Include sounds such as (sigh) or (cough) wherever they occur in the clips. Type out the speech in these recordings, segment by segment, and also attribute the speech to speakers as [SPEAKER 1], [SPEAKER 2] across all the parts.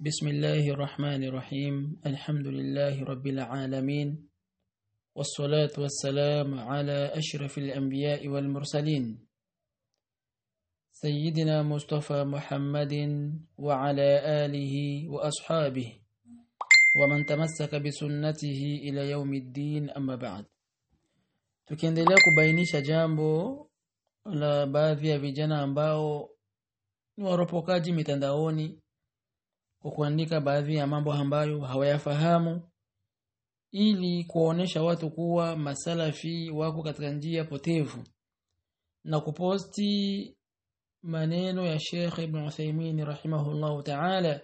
[SPEAKER 1] بسم الله الرحمن الرحيم. الحمد لله رب العالمين. والصلاة والسلام على أشرف الأنبياء والمرسلين. سيدنا مصطفى محمد وعلى آله وأصحابه ومن تمسك بسنته إلى يوم الدين. أما بعد. Tukiendelea kubainisha jambo la baadhi ya vijana ambao ni waropokaji kwa kuandika baadhi ya mambo ambayo hawayafahamu ili kuwaonesha watu kuwa masalafi wako katika njia potevu. Na kuposti maneno ya Sheikh Ibn Uthaymeen rahimahullah ta'ala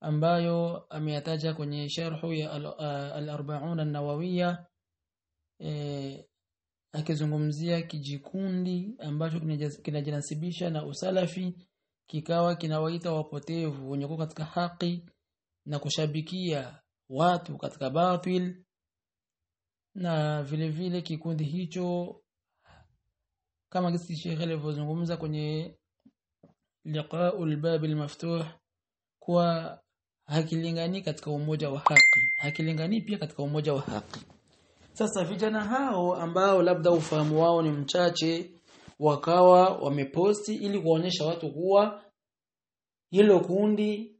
[SPEAKER 1] ambayo ameyataja kwenye sharhu ya al-40 an-nawawiyya e, akizungumzia kijikundi ambacho kinajinasibisha na usalafi kikawa kinawaita wapotevu wenye kuwa katika haki na kushabikia watu katika batil. Na vile vile kikundi hicho kama kisi Sheikh alivyozungumza kwenye liqa'ul bab al-maftuh kwa hakilingani katika umoja wa haki hakilingani pia katika umoja wa haki. Sasa vijana hao ambao labda ufahamu wao ni mchache wakawa wameposti ili kuonyesha watu kuwa hilo kundi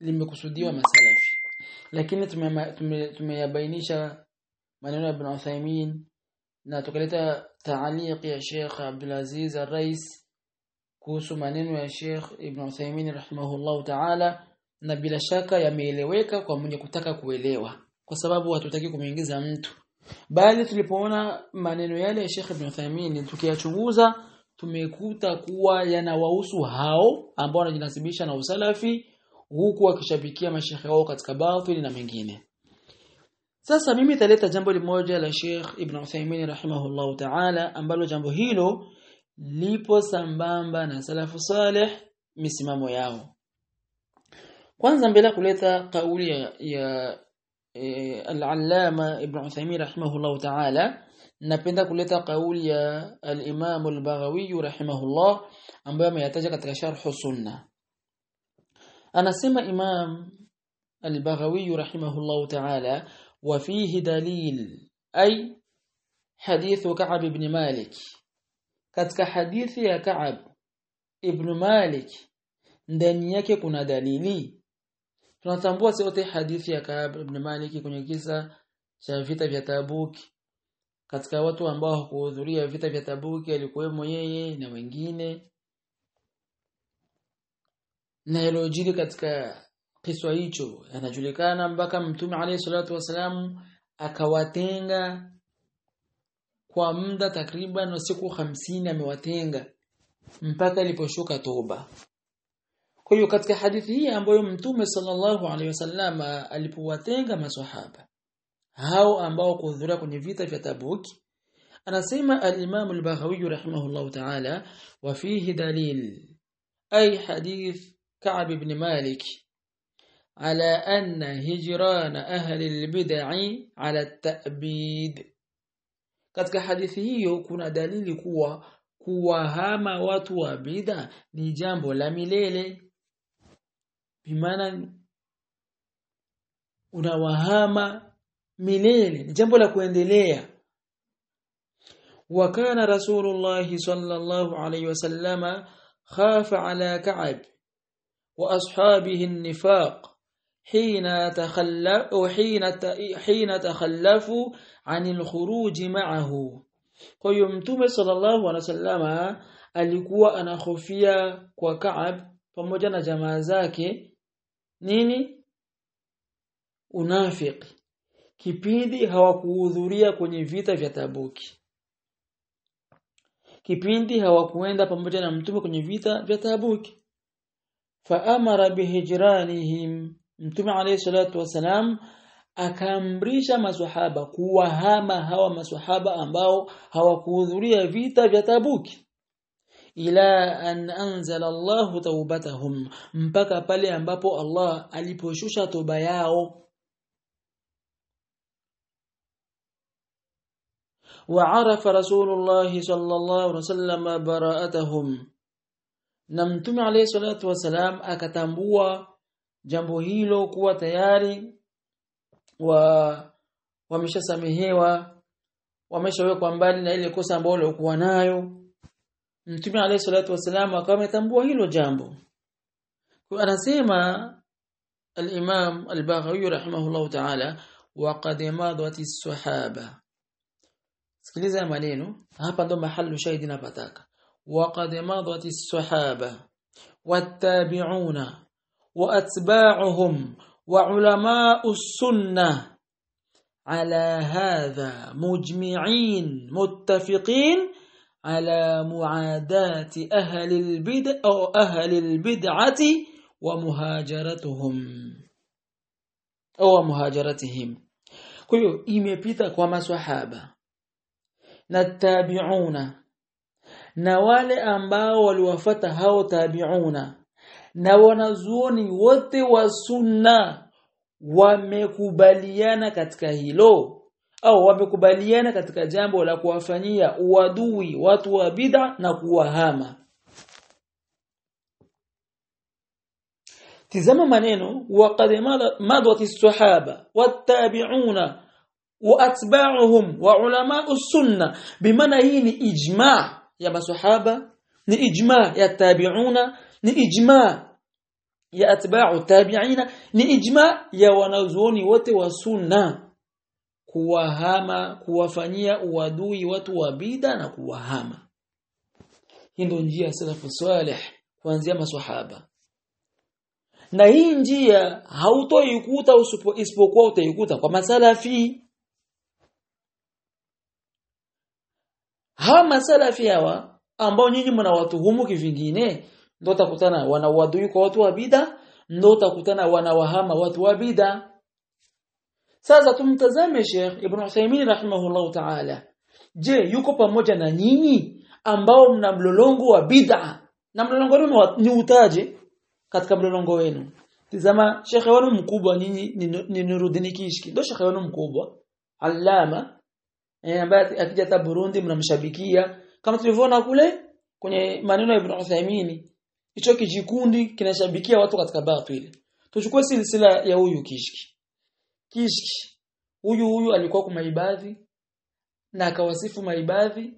[SPEAKER 1] limekusudiwa masalafi. Lakini tumeyabainisha tume, tume maneno ya Ibn Uthaymeen na tukaleta taaliq ya Sheikh Abdul Aziz Al-Rais kuhusu maneno ya Sheikh Ibn Uthaymeen rahimahullah ta'ala na bila shaka yameeleweka kwa mwenye kutaka kuelewa. Kwa sababu hatutaki kumuingiza mtu bali tulipoona maneno yale ya Sheikh Ibn Uthaymeen tukiyachunguza tumekuta kuwa yanawahusu hao ambao wanajinasibisha na usalafi huku wakishabikia mashehe wao katika batili na mengine. Sasa mimi taleta jambo limoja la Sheikh Ibn Uthaymeen rahimahullahu ta'ala ambalo jambo hilo lipo sambamba na salafu saleh misimamo yao. Kwanza mbele kuleta kauli ya, ya إيه، العلامة ابن عثيمين رحمه الله تعالى. نبدا كلتا قول يا الإمام البغوي رحمه الله أم بما يتجك شرح السنة. أنا سمى إمام البغوي رحمه الله تعالى وفيه دليل أي حديث كعب بن مالك. كتك حديث يا كعب ابن مالك دنياك كنا دليلي tunatambua sote hadithi ya Ka'ab ibn Malik kwenye kisa cha vita vya Tabuk. Katika watu ambao hawakuhudhuria vita vya Tabuk alikuwemo yeye na wengine. Na yalojiri katika kiswa hicho yanajulikana mpaka mtume alayhi salatu wasalam akawatenga kwa muda takriban siku hamsini amewatenga mpaka iliposhuka toba kwa hiyo katika hadithi hii ambayo mtume sallallahu alaihi wasallam alipowatenga maswahaba hao ambao kuhudhuria kwenye vita vya Tabuk anasema al-Imam al-Baghawi rahimahullah ta'ala wa fihi dalil ay hadith Ka'b ibn Malik على أن هجران أهل البدع على التأبيد katika hadithi hiyo kuna dalili kuwa kuwahama watu wa bid'a ni jambo la milele Bimaana unawahama milele ni jambo la kuendelea wakana rasulullah sallallahu alayhi wasallama khafa ala ka'ab wa ashabihi an-nifaq حين تخلف حين حين تخلفوا عن الخروج معه kwa hiyo mtume sallallahu alaihi wasallama alikuwa anahofia kwa Kaab pamoja na jamaa zake nini? Unafiki kipindi hawakuhudhuria kwenye vita vya Tabuki. Kipindi hawakuenda pamoja na mtume kwenye vita vya Tabuki. Faamara bihijranihim mtume alayhi salatu wasalam akaamrisha maswahaba kuwahama hawa maswahaba ambao hawakuhudhuria vita vya Tabuki ila an anzala Allahu taubatahum mpaka pale ambapo Allah aliposhusha toba yao وعرف رسول الله صلى الله عليه وسلم براءتهم na mtume alayhi salatu wasalam akatambua jambo hilo kuwa tayari wa wameshasamehewa wameshawekwa mbali na ile kosa ambalo walikuwa nayo Mtume alayhi salatu wasallam akawa ametambua hilo jambo. Kwa anasema الإمام الباغوي رحمه الله تعالى وقد as-sahaba sikiliza maneno hapa ndo mahali shahidi napataka وقد مضت الصحابة والتابعون وأتباعهم وعلماء السنة على هذا مجمعين متفقين على معاداة أهل البدع أو أهل البدعة ومهاجرتهم أو مهاجرتهم kwa hiyo imepita kwa maswahaba na tabiuna na wale ambao waliwafata hao tabiuna na wanazuoni wote wa sunna wamekubaliana katika hilo au wamekubaliana katika jambo la kuwafanyia uadui watu wa bid'a na kuwahama. Tizama maneno waqad madwat as-sahaba wat-tabi'una wa atba'uhum wa ulama as-sunna bimaana hii ni ijma' ya masahaba ni ijma' ya tabi'una ni ijma' ya atba'u tabi'ina ni ijma ya wanazuoni wote wa sunna kuwahama kuwafanyia uadui watu wa bid'a na kuwahama. Hii ndio njia ya salafu salih kuanzia maswahaba. Na hii njia hautoikuta isipokuwa utaikuta kwa masalafi. Hawa masalafi hawa ambao nyinyi mnawatuhumu kivingine ndio utakutana wanawadui kwa watu wa bid'a ndio utakutana wanawahama watu wa bid'a sasa tumtazame Sheikh Ibn Uthaymeen rahimahullah ta'ala. Je yuko pamoja na nyinyi ambao mna mlolongo wa bid'a? Na mlolongo wenu ni utaje katika mlolongo wenu? Tazama Sheikh wenu mkubwa nyinyi ni Nuruddin Kishki ndio Sheikh wenu mkubwa Allama eh ambaye akija ta Burundi mnamshabikia. Kama tulivyoona kule kwenye maneno ya Ibn Uthaymeen hicho kijikundi kinashabikia watu katika batili. Tuchukue silsila ya huyu kishki kishki huyu huyu alikuwa kwa maibadhi na akawasifu maibadhi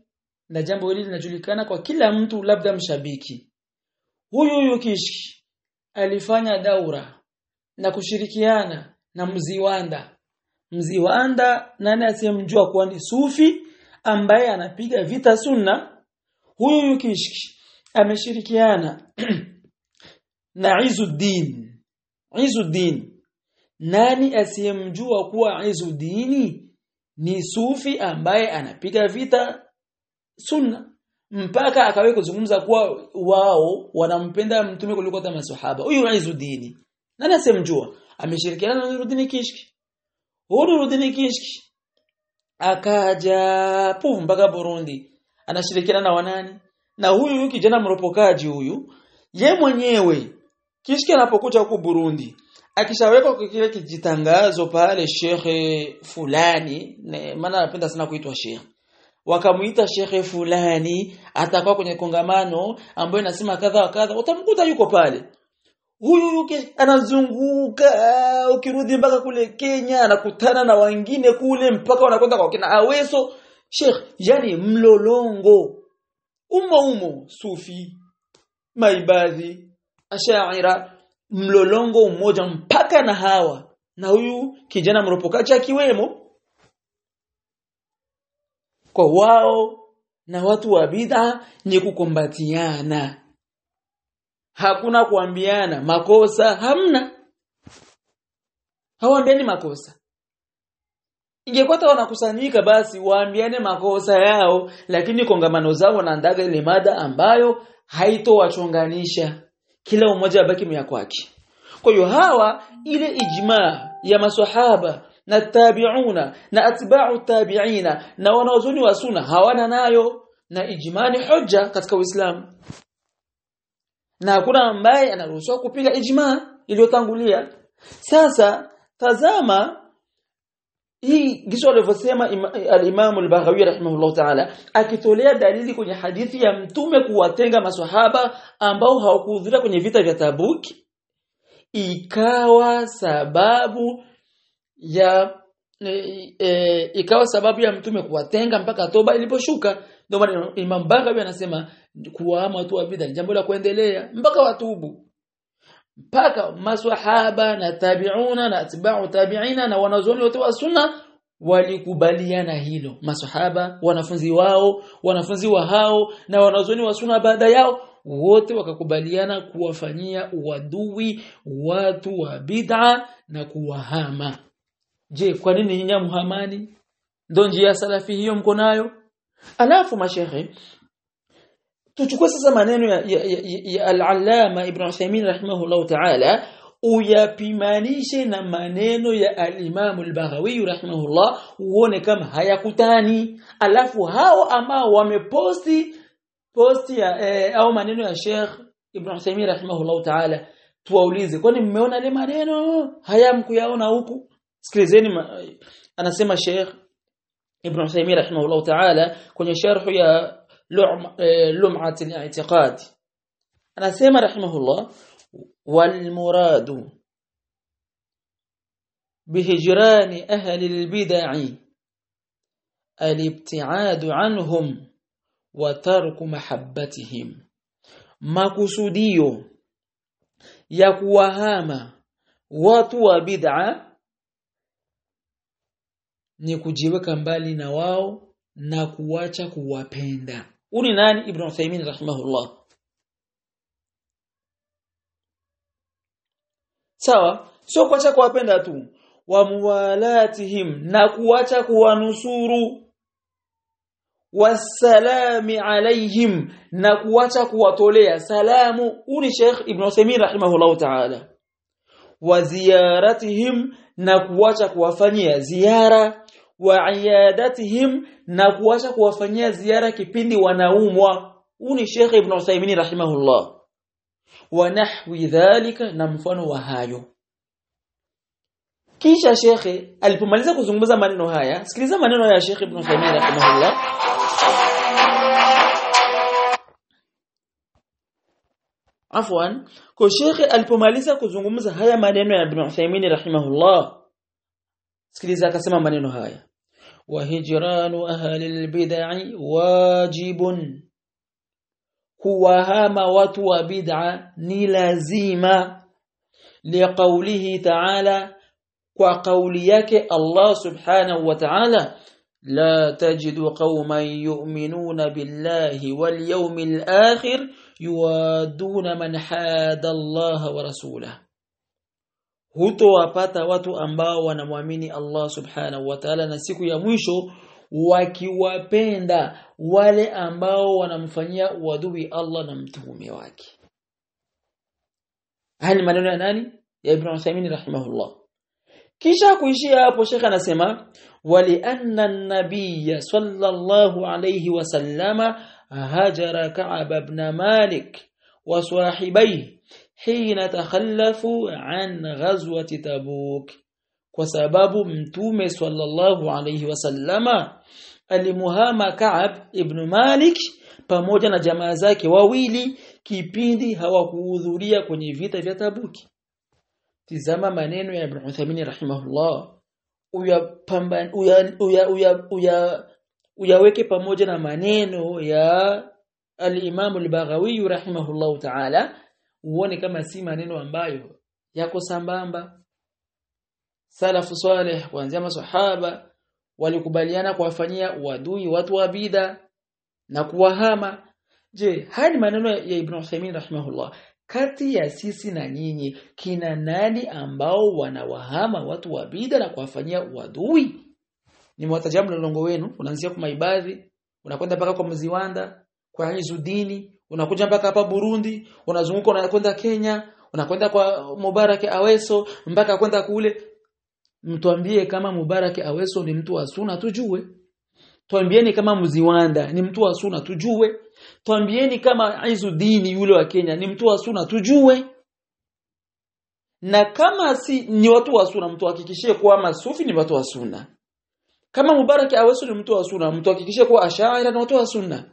[SPEAKER 1] na jambo hili linajulikana kwa kila mtu labda mshabiki. Huyu huyu kishki alifanya daura na kushirikiana na mziwanda. Mziwanda nani asiyemjua kuwa ni sufi ambaye anapiga vita sunna? Huyu huyu kishki ameshirikiana (clears throat) na Izuddin. Izuddin nani asiyemjua kuwa Izudini ni sufi ambaye anapiga vita sunna. Mpaka akawe kuzungumza kuwa wao wanampenda mtume kuliko hata maswahaba. Huyu Izudini nani asiyemjua? Ameshirikiana na Nuruddin Kishki. Huyu Nuruddin Kishki akaja pufu mpaka Burundi. Anashirikiana na wanani? Na huyu huyu kijana mropokaji huyu ye mwenyewe kishki anapokuja huko Burundi akishaweka kwa kile kijitangazo pale shekhe fulani maana anapenda sana kuitwa shekhe wakamuita shekhe fulani atakuwa kwenye kongamano ambayo inasema kadha wa kadha utamkuta yuko pale. Huyu yuke anazunguka ukirudi mpaka kule Kenya anakutana na wengine kule mpaka wanakwenda kwa kina Aweso. Sheikh yani mlolongo. Umo umo sufi maibadhi ashaira mlolongo mmoja mpaka na hawa. Na huyu kijana mropokacha akiwemo kwa wao na watu wa bid'a ni kukombatiana hakuna kuambiana makosa hamna. Hawaambiani makosa. Ingekuwa wanakusanyika basi waambiane makosa yao lakini kongamano zao wanaandaga ile mada ambayo haitowachonganisha kila mmoja abaki mya kwake. Kwa hiyo hawa ile ijmaa ya maswahaba na tabiuna na atba'u tabi'ina na wanaozuni wa sunna hawana nayo. Na ijmaa ni hujja katika Uislamu. Na hakuna ambaye anaruhusiwa kupinga ijmaa iliyotangulia. Sasa tazama hii giso alivyosema al-Imam al-Baghawi rahimahullah ta'ala akitolea dalili kwenye hadithi ya mtume kuwatenga maswahaba ambao hawakuhudhuria kwenye vita vya Tabuk ikawa sababu ya e, e, ikawa sababu ya mtume kuwatenga mpaka toba iliposhuka. Ndio maana Imam Baghawi anasema kuwaama watu wa bid'a jambo la kuendelea mpaka watubu mpaka maswahaba na tabiuna na atba'u tabi'ina na wanazuoni wote wa sunna walikubaliana hilo. Maswahaba wanafunzi wao wanafunzi wa hao na wanazuoni wa sunna baada yao wote wakakubaliana kuwafanyia uadui watu wa bid'a na kuwahama. Je kwa nini nyinyi muhamani ndio njia salafi hiyo mko nayo? Alafu mashehe tuchukue sasa maneno ya, ya, ya, ya al-allama ibn Uthaymeen rahimahullah ta'ala uyapimanishe na maneno ya al-Imam al-Baghawi rahimahullah uone kama hayakutani. Alafu hao ambao wameposti posti ya eh, au maneno ya Sheikh Ibn Uthaymeen rahimahullah ta'ala tuwaulize kwani mmeona ile maneno? Hayamkuyaona huku? Sikilizeni anasema Sheikh Ibn Uthaymeen rahimahullah ta'ala kwenye sharh ya آه، لمعة الاعتقاد. أنا سيما رحمه الله والمراد بهجران أهل البدع الابتعاد عنهم وترك محبتهم. ما قصدي يكوهام وطوى بدع نكجيبك مبالي نواو نكواتك بيندا uni nani? Ibn Uthaymeen rahimahullah. Sawa? Sio kuacha kuwapenda tu. Wa muwalatihim na kuacha kuwanusuru. Wasalami alaihim na kuacha kuwatolea. Salamu uni Sheikh Ibn Uthaymeen rahimahullah ta'ala. Wa ziyaratihim na kuacha kuwafanyia ziara wa iadatihim na kuacha kuwafanyia ziara kipindi wanaumwa. Uni Sheikh Ibn Uthaymeen rahimahullah. Wa nahwi dhalika na mfano wa hayo. Kisha shekhe alipomaliza kuzungumza maneno haya sikiliza maneno ya Sheikh Ibn Uthaymeen rahimahullah. Afwan kwa shekhe alipomaliza kuzungumza haya maneno ya Ibn Uthaymeen rahimahullah sikiliza akasema maneno haya wa hijranu ahli albid'i wajibun kuwahama watu wa bid'a ni lazima liqaulihi ta'ala kwa kauli yake Allah subhanahu wa ta'ala qauman yu'minuna billahi wal yawmil akhir yuwaduna man hada Allah wa rasulahu hutowapata watu ambao wanamwamini Allah subhanahu wa ta'ala na siku ya mwisho wakiwapenda wale ambao wanamfanyia uadui Allah na mtume wake. Haya ni maneno ya nani? Ya Ibn Uthaymeen rahimahullah. Kisha kuishia hapo shekha anasema walianna an-nabiy sallallahu alayhi wasallama hajara Ka'ab ibn Malik wa sahibayhi hina takhallafu an ghazwati Tabuk kwa sababu mtume sallallahu alayhi wasallama alimuhama Ka'ab ibn Malik pamoja na jamaa zake wawili kipindi hawakuhudhuria kwenye vita vya Tabuki. Tizama maneno ya Ibn Uthaymeen rahimahullah. Uyapamban uya, uya, uya, uya, uyaweke pamoja na maneno ya al-Imam al-Baghawi rahimahullah ta'ala uone kama si maneno ambayo yako sambamba. Salafu saleh kuanzia maswahaba walikubaliana kuwafanyia uadui watu wa bidha na kuwahama. Je haya ni maneno ya Ibn Uthaymeen rahimahullah. Kati ya sisi na nyinyi kina nani ambao wanawahama watu wa bidha na kuwafanyia uadui? Ni na longo wenu. Unaanzia kwa maibadhi unakwenda mpaka kwa mziwanda kwa Izudini unakuja mpaka hapa Burundi unazunguka unakwenda Kenya unakwenda kwa Mubarak Aweso mpaka kwenda kule. Mtuambie kama Mubarak Aweso ni mtu wa suna tujue. Tuambieni kama Mziwanda ni mtu wa suna tujue. Tuambieni kama Izudini yule wa Kenya ni mtu wa suna tujue. Na kama si ni watu wa suna mtu hakikishie kuwa masufi ni watu wa suna kama Mubarak Aweso ni mtu wa suna mtu hakikishie kuwa ashaira ni watu wa sunna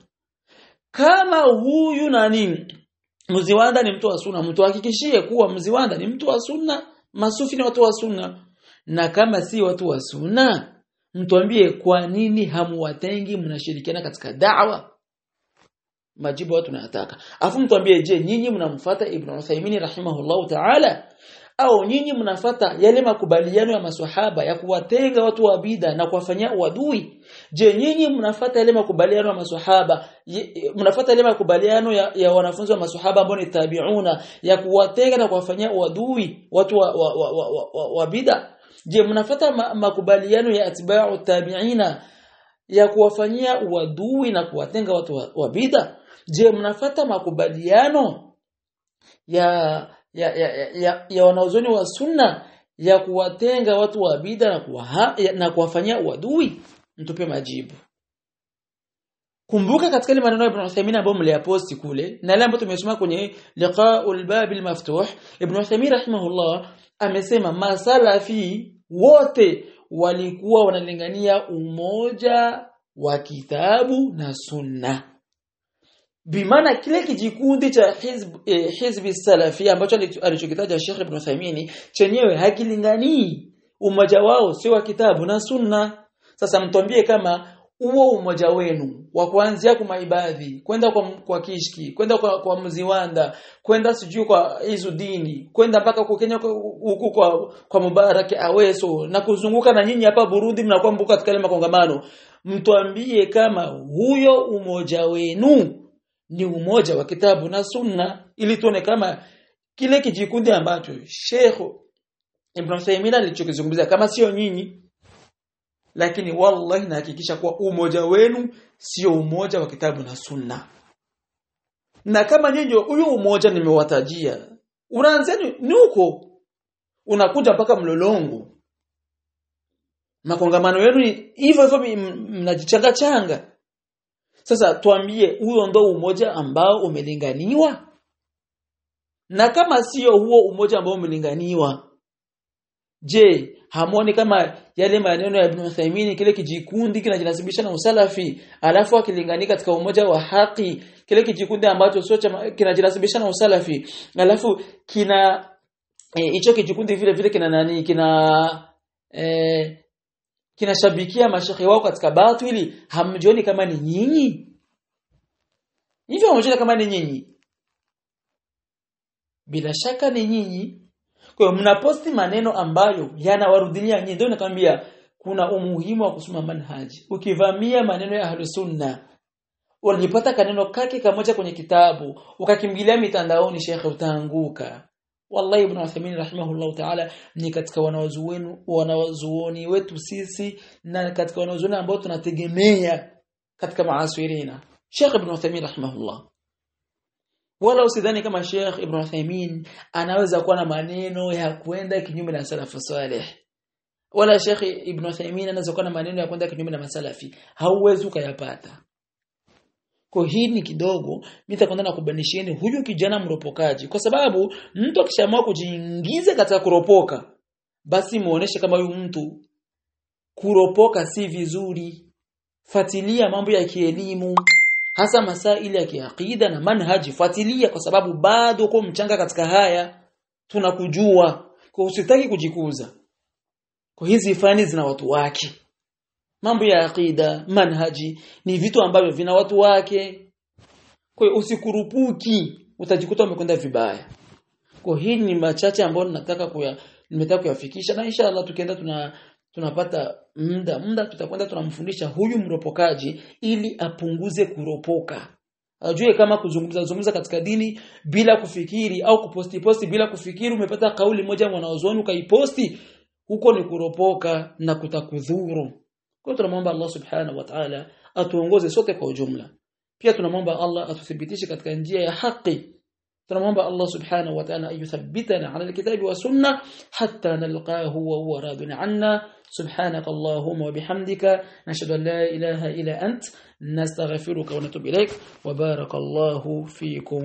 [SPEAKER 1] kama huyu nani Mziwanda ni mtu wa sunna. Mtu hakikishie kuwa Mziwanda ni mtu wa sunna. Masufi ni watu wa sunna. Na kama si watu wa sunna mtuambie kwa nini hamuwatengi mnashirikiana katika da'wa? Majibu watu tunayataka. Afu mtuambie je nyinyi mnamfuata Ibn Uthaymeen rahimahullahu ta'ala au nyinyi mnafata yale makubaliano ya maswahaba ya kuwatenga watu wa bid'a na kuwafanyia uadui? Je nyinyi mnafata yale makubaliano ya maswahaba mnafata yale makubaliano ya, ya wanafunzi wa maswahaba ambao ni tabiuna ya kuwatenga na kuwafanyia uadui watu wa, wa, wa, wa, wa, wa, wa bid'a? Je mnafata ma, makubaliano ya atba'u tabiina ya kuwafanyia uadui na kuwatenga watu wa, wa bid'a? Je mnafata makubaliano ya ya ya, ya, ya, ya wanaozoni wa sunna ya kuwatenga watu wa bid'a na kuwaha, na kuwafanyia uadui mtupe majibu. Kumbuka katika ile maneno ya Ibn Uthaymeen ambayo mliyaposti kule na ile ambayo tumesoma kwenye liqa'ul bab al-maftuh Ibn Uthaymeen rahimahullah amesema masalafi wote walikuwa wanalingania umoja wa kitabu na sunna bimaana kile kijikundi cha hizb eh, hizbi salafi ambacho alichokitaja Sheikh Ibn Uthaymeen chenyewe hakilinganii umoja wao sio wa kitabu na sunna. Sasa mtwambie kama huo umoja wenu wa kuanzia kwa maibadhi kwenda kwa, kwa kishki kwenda kwa, kwa mziwanda kwenda sijui kwa hizo dini kwenda mpaka kwa Kenya kwa, kwa, kwa Mubarak Aweso na kuzunguka na nyinyi hapa Burundi mnakuwa mbuka katika ile makongamano. Mtuambie kama huyo umoja wenu ni umoja wa kitabu na sunna ili tuone kama kile kijikundi ambacho Sheikh Ibn Taymiyyah alichokizungumzia kama sio nyinyi lakini wallahi nahakikisha kuwa umoja wenu sio umoja wa kitabu na sunna. Na kama nyinyi huyo umoja nimewatajia unaanza ni huko unakuja mpaka mlolongo. Makongamano yenu hivyo hivyo mnajichanga changa sasa tuambie huyo ndo umoja ambao umelinganiwa? Na kama sio huo umoja ambao umelinganiwa je hamoni kama yale maneno ya Ibn Uthaymeen kile kijikundi kinajinasibisha na usalafi alafu akilingania katika umoja wa haki kile kijikundi ambacho sio kinajinasibisha na usalafi alafu kina hicho e, kijikundi vile vile kina nani kina e, kinashabikia mashekhe wao katika batili hamjioni kama ni nyinyi? Hivyo hamjioni kama ni nyinyi. Bila shaka ni nyinyi. Kwa hiyo mnaposti maneno ambayo yanawarudilia nyinyi ndio nakwambia kuna umuhimu wa kusoma manhaji. Ukivamia maneno ya ahlusunna unajipata kaneno kake kamoja kwenye kitabu ukakimbilia mitandaoni shekhe utaanguka wallahi ibn Uthaymeen rahimahullah ta'ala ni katika wanawazuoni wanawazuoni wetu sisi na katika wanawazuoni ambao tunategemea katika maaswirina Sheikh ibn Uthaymeen rahimahullah. Wala usidhani kama Sheikh Ibn Uthaymeen anaweza kuwa na maneno ya kwenda kinyume na salafu saleh wala Sheikh Ibn Uthaymeen anaweza kuwa na maneno ya kwenda kinyume na masalafi. Hauwezi ukayapata kwa ni kidogo mimi nitakwenda na kubanisheni huyu kijana mropokaji. Kwa sababu mtu akishaamua kujiingiza katika kuropoka basi muoneshe kama huyu mtu kuropoka si vizuri. Fatilia mambo ya kielimu hasa masaili ya kiakida na manhaji. Fuatilia kwa sababu bado uko mchanga katika haya. Tunakujua. Kwa usitaki kujikuza. Kwa hizi fani zina watu wake mambo ya aqida manhaji ni vitu ambavyo vina watu wake. Kwa hiyo usikurupuki utajikuta umekwenda vibaya. Kwa hii ni machache ambayo nataka kuya nimetaka kuyafikisha na inshallah tukienda tuna tunapata muda muda tutakwenda tunamfundisha huyu mropokaji ili apunguze kuropoka. Ajue kama kuzungumza zungumza katika dini bila kufikiri au kuposti posti bila kufikiri umepata kauli moja mwanaozoni ukaiposti huko ni kuropoka na kutakudhuru kwa tunamwomba Allah subhanahu wa ta'ala atuongoze sote kwa ujumla pia tunamwomba Allah atuthibitishe katika njia ya haki tunamwomba Allah subhanahu wa ta'ala ayuthabbitana ala alkitabi wa sunna hatta nalqahu wa huwa radun anna سبحانك اللهم وبحمدك نشهد أن لا إله إلا أنت نستغفرك ونتوب إليك وبارك الله فيكم